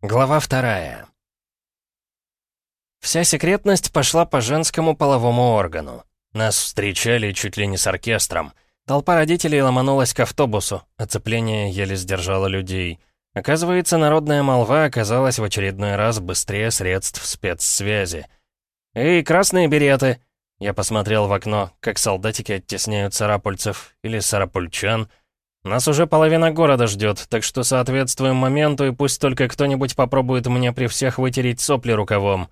Глава вторая. Вся секретность пошла по женскому половому органу. Нас встречали чуть ли не с оркестром. Толпа родителей ломанулась к автобусу, оцепление еле сдержало людей. Оказывается, народная молва оказалась в очередной раз быстрее средств спецсвязи. «Эй, красные береты!» Я посмотрел в окно, как солдатики оттесняют сарапульцев или сарапульчан — нас уже половина города ждет, так что соответствуем моменту, и пусть только кто-нибудь попробует мне при всех вытереть сопли рукавом».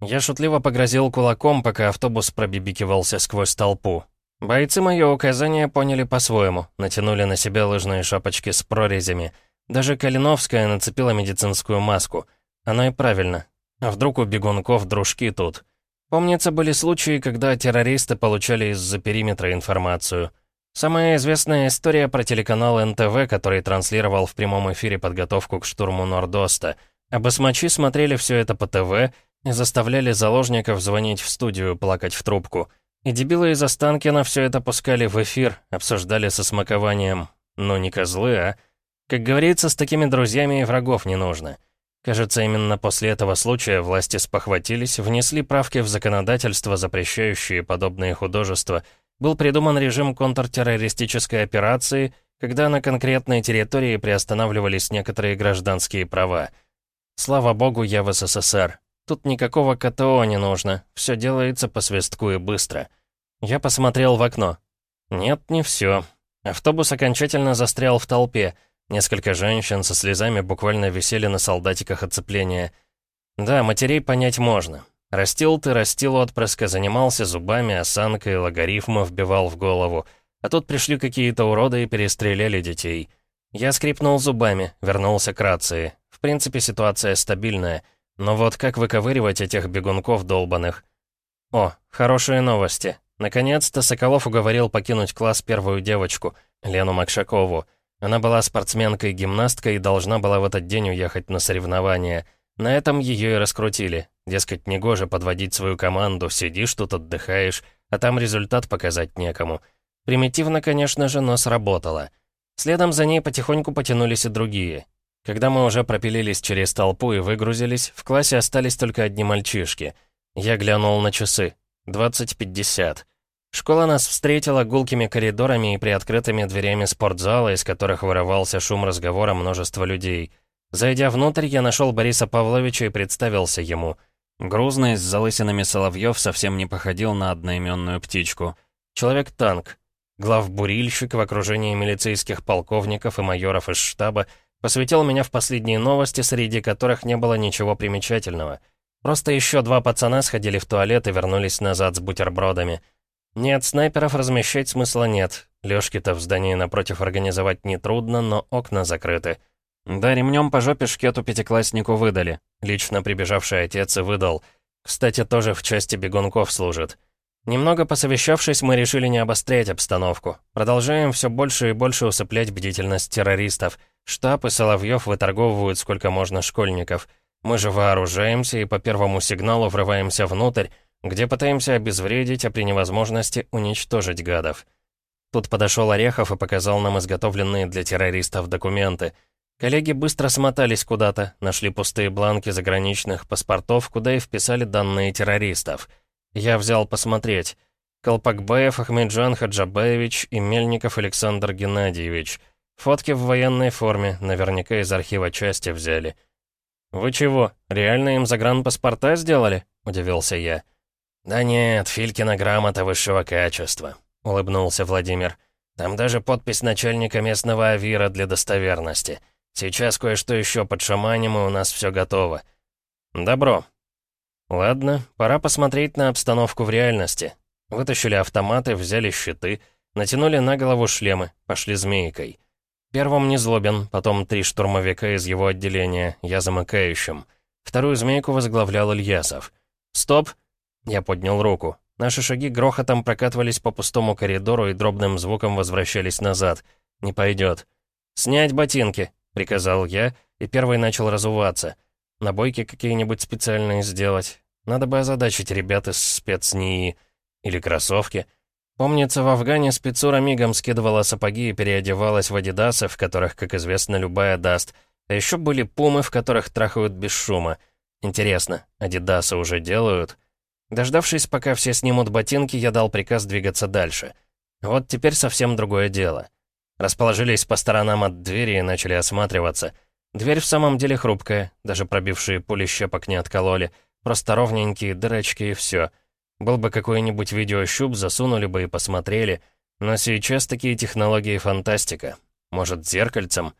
Я шутливо погрозил кулаком, пока автобус пробибикивался сквозь толпу. Бойцы мое указание поняли по-своему, натянули на себя лыжные шапочки с прорезями. Даже Калиновская нацепила медицинскую маску. Оно и правильно. А вдруг у бегунков дружки тут? Помнится, были случаи, когда террористы получали из-за периметра информацию — Самая известная история про телеканал НТВ, который транслировал в прямом эфире подготовку к штурму Нордоста. А басмачи смотрели все это по ТВ и заставляли заложников звонить в студию, плакать в трубку. И дебилы из Останкина все это пускали в эфир, обсуждали со смакованием. Ну, не козлы, а? Как говорится, с такими друзьями и врагов не нужно. Кажется, именно после этого случая власти спохватились, внесли правки в законодательство, запрещающие подобные художества — был придуман режим контртеррористической операции, когда на конкретной территории приостанавливались некоторые гражданские права. Слава богу, я в СССР. Тут никакого КТО не нужно, все делается по свистку и быстро. Я посмотрел в окно. Нет, не все. Автобус окончательно застрял в толпе. Несколько женщин со слезами буквально висели на солдатиках оцепления. Да, матерей понять можно. Растил ты, растил отпрыска, занимался зубами, осанкой, логарифмы вбивал в голову. А тут пришли какие-то уроды и перестреляли детей. Я скрипнул зубами, вернулся к рации. В принципе, ситуация стабильная. Но вот как выковыривать этих бегунков долбаных? О, хорошие новости. Наконец-то Соколов уговорил покинуть класс первую девочку, Лену Макшакову. Она была спортсменкой-гимнасткой и должна была в этот день уехать на соревнования. На этом ее и раскрутили. Дескать, негоже подводить свою команду, сидишь тут, отдыхаешь, а там результат показать некому. Примитивно, конечно же, но сработало. Следом за ней потихоньку потянулись и другие. Когда мы уже пропилились через толпу и выгрузились, в классе остались только одни мальчишки. Я глянул на часы. 20.50. Школа нас встретила гулкими коридорами и приоткрытыми дверями спортзала, из которых вырывался шум разговора множества людей. Зайдя внутрь, я нашел Бориса Павловича и представился ему — Грузный, с залысинами соловьев, совсем не походил на одноименную птичку. Человек-танк. Главбурильщик в окружении милицейских полковников и майоров из штаба посвятил меня в последние новости, среди которых не было ничего примечательного. Просто еще два пацана сходили в туалет и вернулись назад с бутербродами. Нет, снайперов размещать смысла нет. Лёшки-то в здании напротив организовать нетрудно, но окна закрыты. Да, ремнем по жопе шкету пятикласснику выдали. Лично прибежавший отец и выдал. Кстати, тоже в части бегунков служит. Немного посовещавшись, мы решили не обострять обстановку. Продолжаем все больше и больше усыплять бдительность террористов. Штаб и Соловьев выторговывают сколько можно школьников. Мы же вооружаемся и по первому сигналу врываемся внутрь, где пытаемся обезвредить, а при невозможности уничтожить гадов. Тут подошел Орехов и показал нам изготовленные для террористов документы — Коллеги быстро смотались куда-то, нашли пустые бланки заграничных паспортов, куда и вписали данные террористов. Я взял посмотреть. Колпакбаев Ахмеджан Хаджабаевич и Мельников Александр Геннадьевич. Фотки в военной форме, наверняка из архива части взяли. «Вы чего, реально им загранпаспорта сделали?» — удивился я. «Да нет, Филькина грамота высшего качества», — улыбнулся Владимир. «Там даже подпись начальника местного авира для достоверности». Сейчас кое-что еще подшаманим, и у нас все готово. Добро. Ладно, пора посмотреть на обстановку в реальности. Вытащили автоматы, взяли щиты, натянули на голову шлемы, пошли змейкой. Первым Незлобин, потом три штурмовика из его отделения, я замыкающим. Вторую змейку возглавлял Ильясов. «Стоп!» Я поднял руку. Наши шаги грохотом прокатывались по пустому коридору и дробным звуком возвращались назад. «Не пойдет». «Снять ботинки!» Приказал я, и первый начал разуваться. Набойки какие-нибудь специальные сделать. Надо бы озадачить ребят из спецнии. Или кроссовки. Помнится, в Афгане спецура мигом скидывала сапоги и переодевалась в адидасы, в которых, как известно, любая даст. А еще были пумы, в которых трахают без шума. Интересно, адидасы уже делают? Дождавшись, пока все снимут ботинки, я дал приказ двигаться дальше. Вот теперь совсем другое дело. Расположились по сторонам от двери и начали осматриваться. Дверь в самом деле хрупкая, даже пробившие пули щепок не откололи. Просто ровненькие дырочки и все. Был бы какой-нибудь видеощуп, засунули бы и посмотрели. Но сейчас такие технологии фантастика. Может, зеркальцем?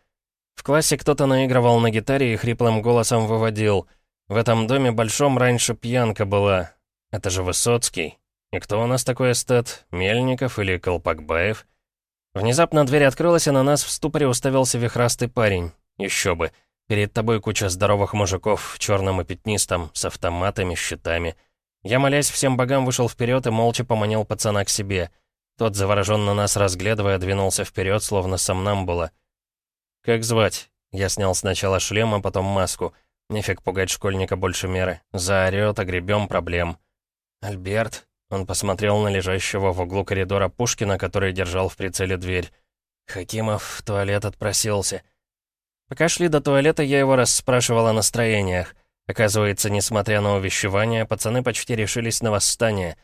В классе кто-то наигрывал на гитаре и хриплым голосом выводил. В этом доме большом раньше пьянка была, это же Высоцкий. И кто у нас такой эстет? Мельников или Колпакбаев? Внезапно дверь открылась, и на нас в ступоре уставился вихрастый парень. Еще бы. Перед тобой куча здоровых мужиков в черном и пятнистом, с автоматами, щитами. Я, молясь всем богам, вышел вперед и молча поманил пацана к себе. Тот, завороженно нас разглядывая, двинулся вперед, словно сам нам было. «Как звать?» Я снял сначала шлем, а потом маску. Нефиг пугать школьника больше меры. Заорёт, огребем проблем. «Альберт?» Он посмотрел на лежащего в углу коридора Пушкина, который держал в прицеле дверь. Хакимов в туалет отпросился. Пока шли до туалета, я его расспрашивал о настроениях. Оказывается, несмотря на увещевания, пацаны почти решились на восстание.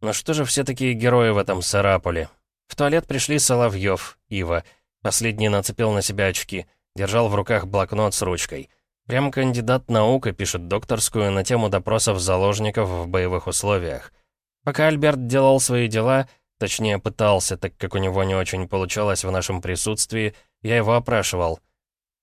Но что же все такие герои в этом Сарапуле? В туалет пришли Соловьев, Ива. Последний нацепил на себя очки, держал в руках блокнот с ручкой. Прям кандидат наук и пишет докторскую на тему допросов заложников в боевых условиях. Пока Альберт делал свои дела, точнее пытался, так как у него не очень получалось в нашем присутствии, я его опрашивал.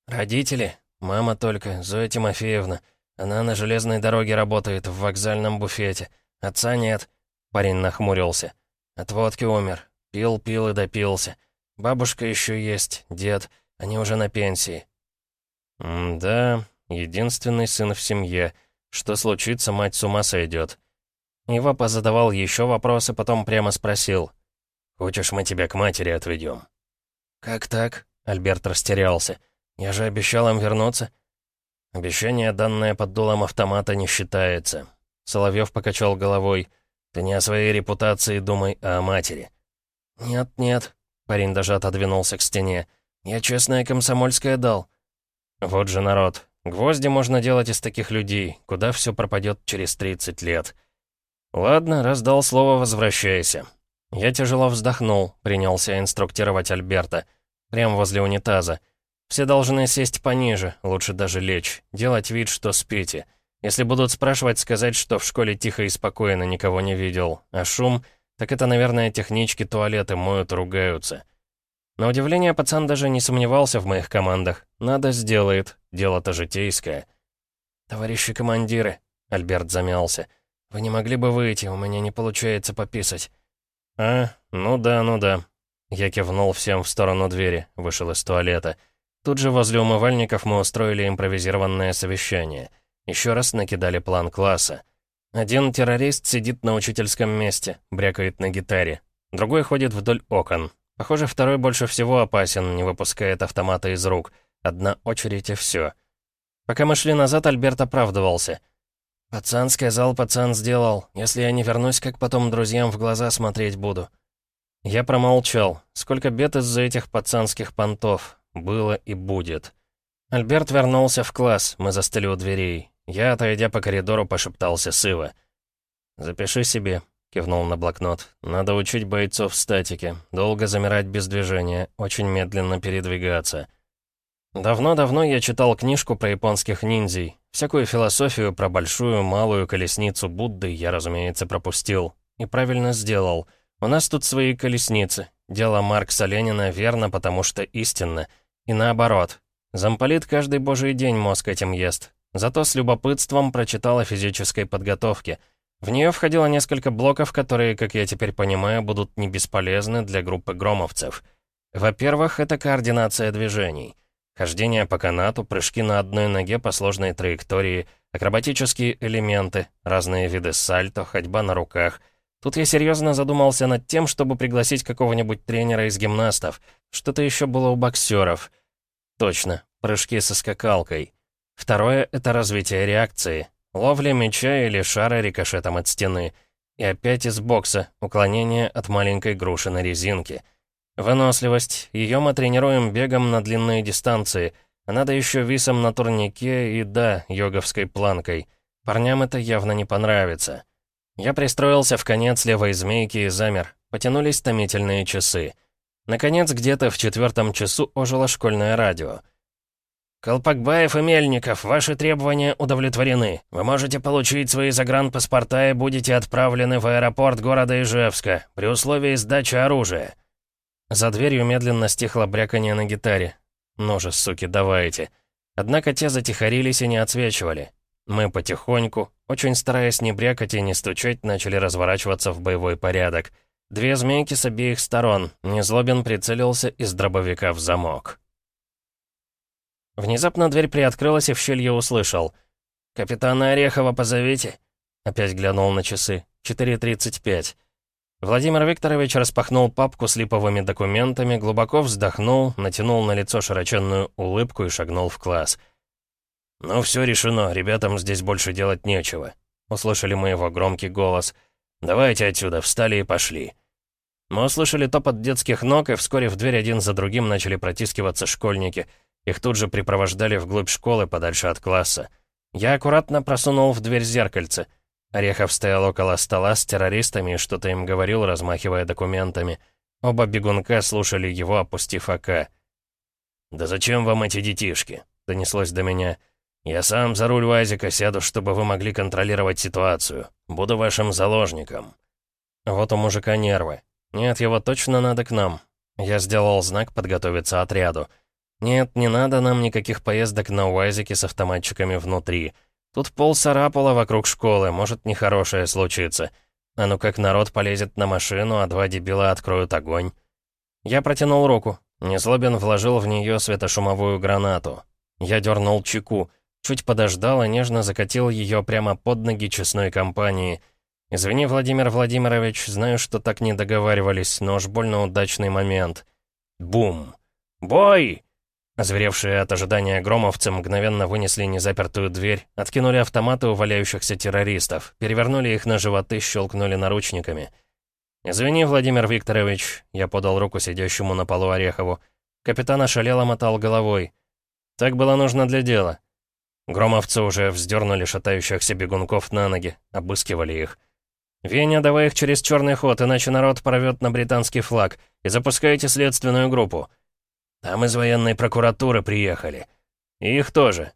«Родители? Мама только, Зоя Тимофеевна. Она на железной дороге работает, в вокзальном буфете. Отца нет». Парень нахмурился. «От водки умер. Пил, пил и допился. Бабушка еще есть, дед. Они уже на пенсии». «Да, Единственный сын в семье. Что случится, мать с ума сойдет. Ива позадавал еще вопросы, потом прямо спросил. «Хочешь, мы тебя к матери отведем?» «Как так?» — Альберт растерялся. «Я же обещал им вернуться». «Обещание, данное под дулом автомата, не считается». Соловьев покачал головой. «Ты не о своей репутации думай, а о матери». «Нет, нет», — парень даже отодвинулся к стене. «Я честное комсомольское дал». «Вот же народ, Гвозди можно делать из таких людей, куда все пропадет через 30 лет. Ладно, раздал слово «возвращайся». Я тяжело вздохнул, принялся инструктировать Альберта. Прямо возле унитаза. Все должны сесть пониже, лучше даже лечь, делать вид, что спите. Если будут спрашивать, сказать, что в школе тихо и спокойно, никого не видел. А шум, так это, наверное, технички туалеты моют, ругаются. На удивление, пацан даже не сомневался в моих командах. Надо, сделает. Дело-то житейское. «Товарищи командиры», — Альберт замялся, — «вы не могли бы выйти? У меня не получается пописать». «А, ну да, ну да». Я кивнул всем в сторону двери, вышел из туалета. Тут же возле умывальников мы устроили импровизированное совещание. Еще раз накидали план класса. Один террорист сидит на учительском месте, брякает на гитаре. Другой ходит вдоль окон, Похоже, второй больше всего опасен, не выпускает автомата из рук. Одна очередь и все. Пока мы шли назад, Альберт оправдывался. «Пацан сказал, пацан сделал. Если я не вернусь, как потом друзьям в глаза смотреть буду?» Я промолчал. Сколько бед из-за этих пацанских понтов. Было и будет. Альберт вернулся в класс, мы застыли у дверей. Я, отойдя по коридору, пошептался с Ива. «Запиши себе», Кивнул на блокнот. «Надо учить бойцов статике. Долго замирать без движения, очень медленно передвигаться». Давно-давно я читал книжку про японских ниндзей. Всякую философию про большую, малую колесницу Будды я, разумеется, пропустил. И правильно сделал. У нас тут свои колесницы. Дело Маркса Ленина верно, потому что истинно. И наоборот. Замполит каждый божий день мозг этим ест. Зато с любопытством прочитал о физической подготовке — в нее входило несколько блоков, которые, как я теперь понимаю, будут не бесполезны для группы громовцев. Во-первых, это координация движений. Хождение по канату, прыжки на одной ноге по сложной траектории, акробатические элементы, разные виды сальто, ходьба на руках. Тут я серьезно задумался над тем, чтобы пригласить какого-нибудь тренера из гимнастов. Что-то еще было у боксеров. Точно, прыжки со скакалкой. Второе — это развитие реакции. Ловля мяча или шара рикошетом от стены. И опять из бокса, уклонение от маленькой груши на резинке. Выносливость. Ее мы тренируем бегом на длинные дистанции. Надо еще висом на турнике и, да, йоговской планкой. Парням это явно не понравится. Я пристроился в конец левой змейки и замер. Потянулись томительные часы. Наконец, где-то в четвертом часу ожило школьное радио. «Колпакбаев и Мельников, ваши требования удовлетворены. Вы можете получить свои загранпаспорта и будете отправлены в аэропорт города Ижевска, при условии сдачи оружия». За дверью медленно стихло бряканье на гитаре. «Ну же, суки, давайте». Однако те затихарились и не отсвечивали. Мы потихоньку, очень стараясь не брякать и не стучать, начали разворачиваться в боевой порядок. Две змейки с обеих сторон. Незлобин прицелился из дробовика в замок. Внезапно дверь приоткрылась, и в щель я услышал. «Капитана Орехова позовите». Опять глянул на часы. 4.35. Владимир Викторович распахнул папку с липовыми документами, глубоко вздохнул, натянул на лицо широченную улыбку и шагнул в класс. «Ну, все решено, ребятам здесь больше делать нечего», — услышали мы его громкий голос. «Давайте отсюда, встали и пошли». Мы услышали топот детских ног, и вскоре в дверь один за другим начали протискиваться школьники. Их тут же припровождали вглубь школы, подальше от класса. Я аккуратно просунул в дверь зеркальце. Орехов стоял около стола с террористами и что-то им говорил, размахивая документами. Оба бегунка слушали его, опустив АК. «Да зачем вам эти детишки?» — донеслось до меня. «Я сам за руль УАЗика сяду, чтобы вы могли контролировать ситуацию. Буду вашим заложником». Вот у мужика нервы. Нет, его точно надо к нам. Я сделал знак подготовиться отряду. Нет, не надо нам никаких поездок на УАЗике с автоматчиками внутри. Тут пол сарапула вокруг школы, может нехорошее случиться. А ну как народ полезет на машину, а два дебила откроют огонь. Я протянул руку. Незлобин вложил в нее светошумовую гранату. Я дернул чеку. Чуть подождал и нежно закатил ее прямо под ноги честной компании. «Извини, Владимир Владимирович, знаю, что так не договаривались, но уж больно удачный момент». Бум! «Бой!» Озверевшие от ожидания громовцы мгновенно вынесли незапертую дверь, откинули автоматы у валяющихся террористов, перевернули их на животы, щелкнули наручниками. «Извини, Владимир Викторович», — я подал руку сидящему на полу Орехову. Капитан ошалело мотал головой. «Так было нужно для дела. Громовцы уже вздернули шатающихся бегунков на ноги, обыскивали их. «Веня, давай их через черный ход, иначе народ порвет на британский флаг, и запускайте следственную группу». «Там из военной прокуратуры приехали. И их тоже».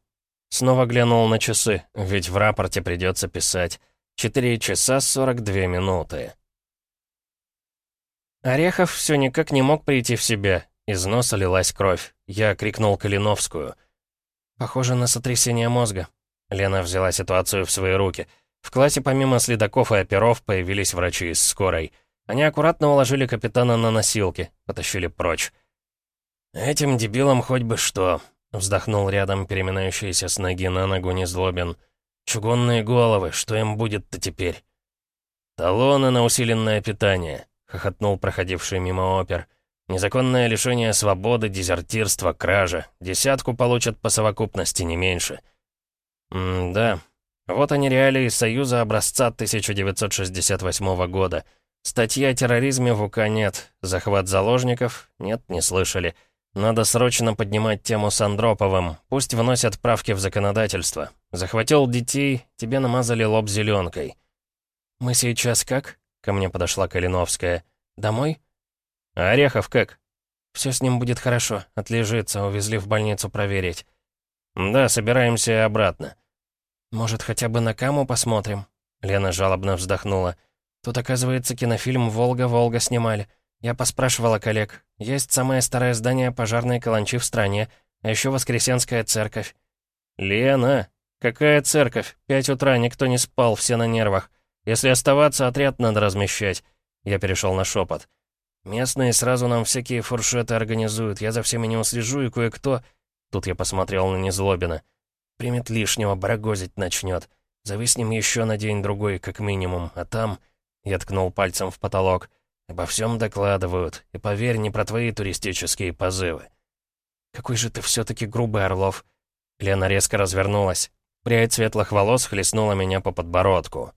Снова глянул на часы, ведь в рапорте придется писать. Четыре часа сорок две минуты. Орехов все никак не мог прийти в себя. Из носа лилась кровь. Я крикнул Калиновскую — «Похоже на сотрясение мозга». Лена взяла ситуацию в свои руки. В классе помимо следаков и оперов появились врачи из скорой. Они аккуратно уложили капитана на носилки, потащили прочь. «Этим дебилам хоть бы что», — вздохнул рядом переминающийся с ноги на ногу Незлобин. «Чугунные головы, что им будет-то теперь?» «Талоны на усиленное питание», — хохотнул проходивший мимо опер. Незаконное лишение свободы, дезертирство, кража. Десятку получат по совокупности, не меньше. М-да. Вот они реалии Союза образца 1968 года. Статьи о терроризме в УК нет. Захват заложников? Нет, не слышали. Надо срочно поднимать тему с Андроповым. Пусть вносят правки в законодательство. Захватил детей, тебе намазали лоб зеленкой. «Мы сейчас как?» — ко мне подошла Калиновская. «Домой?» «А Орехов как?» «Все с ним будет хорошо. Отлежится, увезли в больницу проверить». «Да, собираемся обратно». «Может, хотя бы на Каму посмотрим?» Лена жалобно вздохнула. «Тут, оказывается, кинофильм «Волга-Волга» снимали. Я поспрашивала коллег. Есть самое старое здание пожарной каланчи в стране, а еще Воскресенская церковь». «Лена, какая церковь? Пять утра, никто не спал, все на нервах. Если оставаться, отряд надо размещать». Я перешел на шепот. Местные сразу нам всякие фуршеты организуют, я за всеми не услежу, и кое-кто...» Тут я посмотрел на Незлобина. «Примет лишнего, барагозить начнет. Зависнем еще на день-другой, как минимум, а там...» Я ткнул пальцем в потолок. «Обо всем докладывают, и поверь, не про твои туристические позывы». «Какой же ты все-таки грубый, Орлов!» Лена резко развернулась. Прядь светлых волос хлестнула меня по подбородку.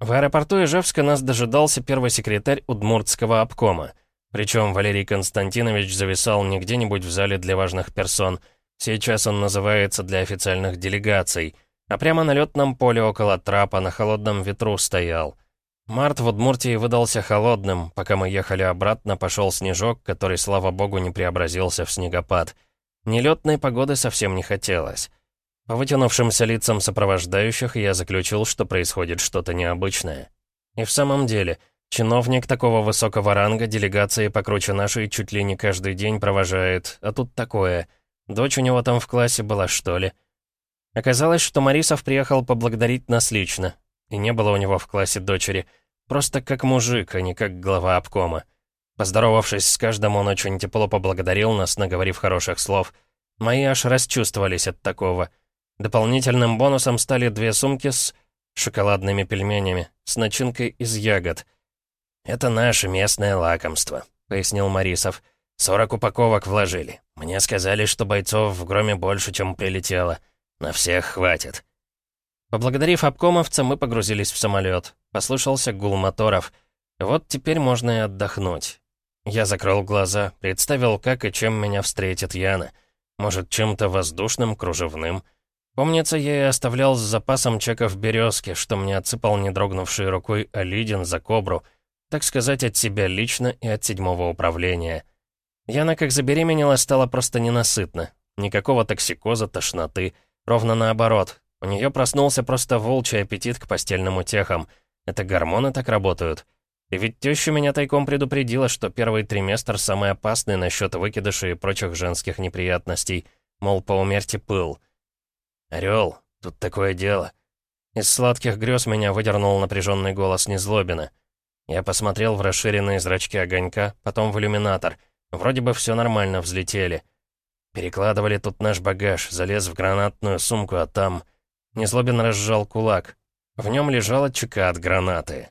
В аэропорту Ижевска нас дожидался первый секретарь Удмуртского обкома. Причем Валерий Константинович зависал не где-нибудь в зале для важных персон. Сейчас он называется для официальных делегаций. А прямо на летном поле около трапа на холодном ветру стоял. Март в Удмуртии выдался холодным. Пока мы ехали обратно, пошел снежок, который, слава богу, не преобразился в снегопад. Нелетной погоды совсем не хотелось. По вытянувшимся лицам сопровождающих я заключил, что происходит что-то необычное. И в самом деле, чиновник такого высокого ранга делегации покруче нашей чуть ли не каждый день провожает, а тут такое. Дочь у него там в классе была, что ли? Оказалось, что Марисов приехал поблагодарить нас лично, и не было у него в классе дочери — Просто как мужик, а не как глава обкома. Поздоровавшись с каждым, он очень тепло поблагодарил нас, наговорив хороших слов. Мои аж расчувствовались от такого. Дополнительным бонусом стали две сумки с шоколадными пельменями, с начинкой из ягод. «Это наше местное лакомство», — пояснил Марисов. «Сорок упаковок вложили. Мне сказали, что бойцов в громе больше, чем прилетело. На всех хватит». Поблагодарив обкомовца, мы погрузились в самолет. Послышался гул моторов. Вот теперь можно и отдохнуть. Я закрыл глаза, представил, как и чем меня встретит Яна. Может, чем-то воздушным, кружевным. Помнится, я и оставлял с запасом чеков березки, что мне отсыпал не дрогнувшей рукой Алидин за кобру. Так сказать, от себя лично и от седьмого управления. Яна, как забеременела, стала просто ненасытна. Никакого токсикоза, тошноты. Ровно наоборот. У нее проснулся просто волчий аппетит к постельным утехам. Это гормоны так работают. И ведь теща меня тайком предупредила, что первый триместр самый опасный насчет выкидышей и прочих женских неприятностей. Мол, поумерьте пыл. «Орел, тут такое дело». Из сладких грез меня выдернул напряженный голос Незлобина. Я посмотрел в расширенные зрачки огонька, потом в иллюминатор. Вроде бы все нормально, взлетели. Перекладывали тут наш багаж, залез в гранатную сумку, а там... Незлобин разжал кулак. В нем лежала чека от гранаты.